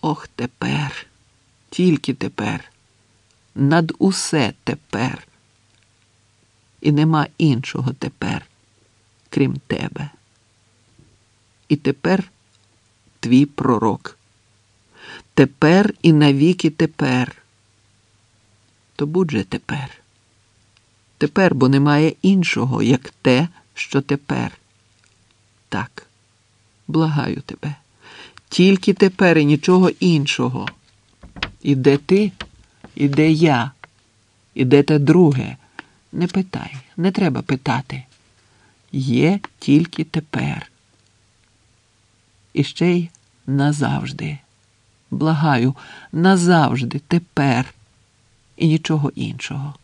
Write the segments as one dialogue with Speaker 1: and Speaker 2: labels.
Speaker 1: Ох, тепер, тільки тепер, над усе тепер. І нема іншого тепер, крім тебе. І тепер твій пророк. Тепер і навіки тепер. То будь же тепер. Тепер, бо немає іншого, як те, що тепер. Так, благаю тебе, тільки тепер і нічого іншого. І де ти, і де я, і де те друге. Не питай, не треба питати. Є тільки тепер. І ще й назавжди. Благаю, назавжди, тепер і нічого іншого.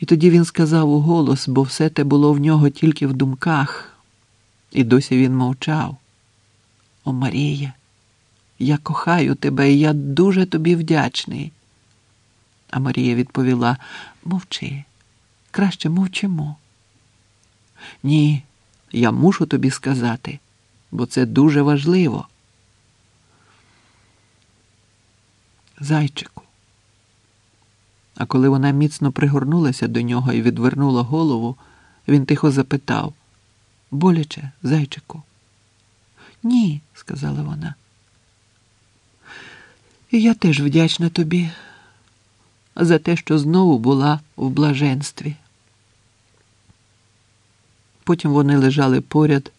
Speaker 1: І тоді він сказав у голос, бо все те було в нього тільки в думках, і досі він мовчав. О, Марія, я кохаю тебе, і я дуже тобі вдячний. А Марія відповіла: мовчи, краще мовчимо. Ні, я мушу тобі сказати, бо це дуже важливо. Зайчику. А коли вона міцно пригорнулася до нього і відвернула голову, він тихо запитав Боляче, зайчику? Ні, сказала вона. І я теж вдячна тобі за те, що знову була в блаженстві. Потім вони лежали поряд,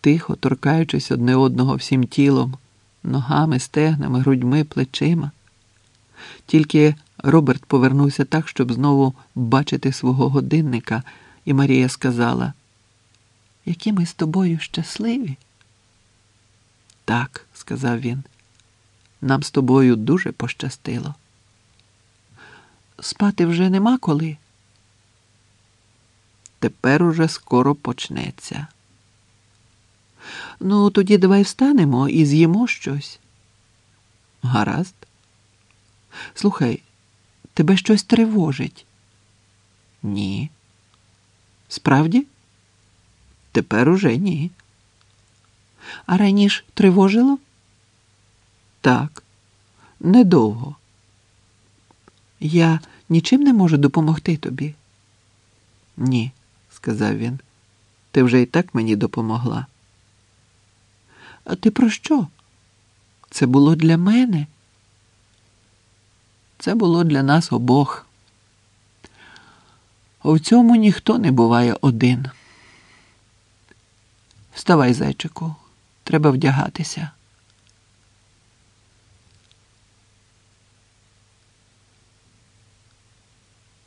Speaker 1: тихо торкаючись одне одного всім тілом, ногами, стегнами, грудьми, плечима. Тільки Роберт повернувся так, щоб знову бачити свого годинника, і Марія сказала, які ми з тобою щасливі. Так, сказав він, нам з тобою дуже пощастило. Спати вже нема коли. Тепер уже скоро почнеться. Ну, тоді давай встанемо і з'їмо щось. Гаразд. Слухай, тебе щось тривожить? Ні. Справді? Тепер уже ні. А раніше тривожило? Так, недовго. Я нічим не можу допомогти тобі? Ні, сказав він. Ти вже і так мені допомогла. А ти про що? Це було для мене? Це було для нас обох. У цьому ніхто не буває один. Вставай, зайчику, треба вдягатися.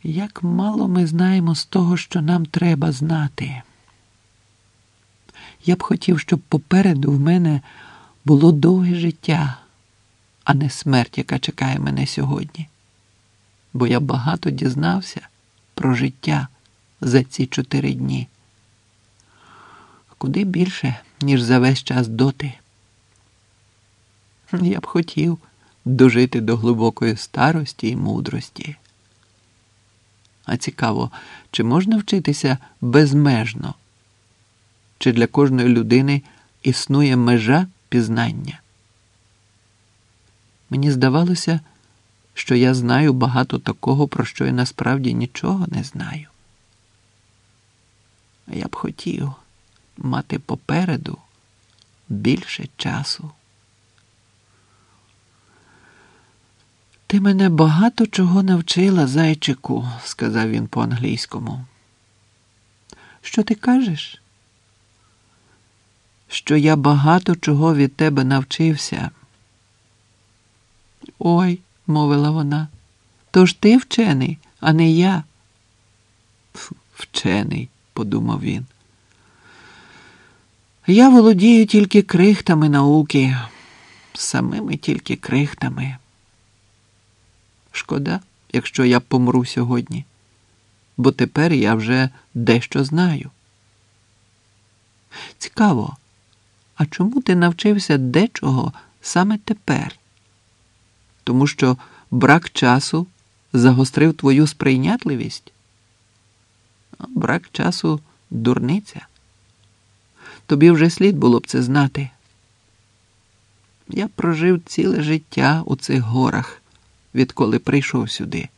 Speaker 1: Як мало ми знаємо з того, що нам треба знати. Я б хотів, щоб попереду в мене було довге життя, а не смерть, яка чекає мене сьогодні. Бо я багато дізнався про життя за ці чотири дні. Куди більше, ніж за весь час доти. Я б хотів дожити до глибокої старості і мудрості. А цікаво, чи можна вчитися безмежно? Чи для кожної людини існує межа пізнання? Мені здавалося, що я знаю багато такого, про що я насправді нічого не знаю. Я б хотів мати попереду більше часу. Ти мене багато чого навчила, зайчику, сказав він по-англійському. Що ти кажеш? Що я багато чого від тебе навчився. Ой, мовила вона, то ж ти вчений, а не я. Вчений, подумав він. Я володію тільки крихтами науки, самими тільки крихтами. Шкода, якщо я помру сьогодні, бо тепер я вже дещо знаю. Цікаво, а чому ти навчився дечого саме тепер? Тому що брак часу загострив твою сприйнятливість? Брак часу дурниця. Тобі вже слід було б це знати. Я прожив ціле життя у цих горах, відколи прийшов сюди.